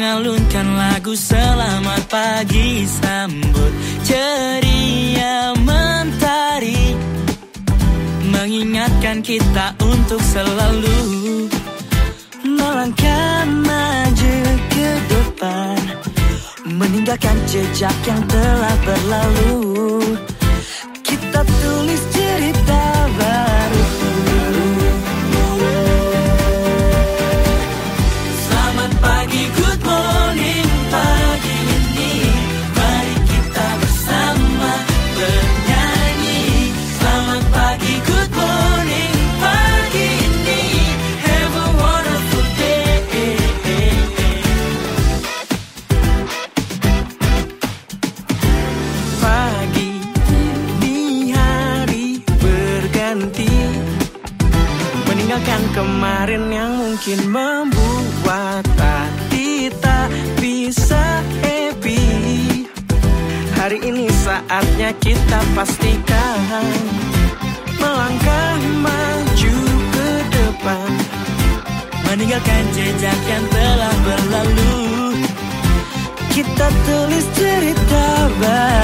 lagu selamat pagi sambut ceria mentari. Mengingatkan kita untuk selalu melangkah maju ke depan. Meninggalkan jejak yang telah berlalu. Kita tulis Meninggalkan kemarin yang mungkin membuat hati tak bisa happy. Hari ini saatnya kita pastikan Melangkah maju ke depan. Meninggalkan jejak yang telah berlalu. Kita tulis cerita baru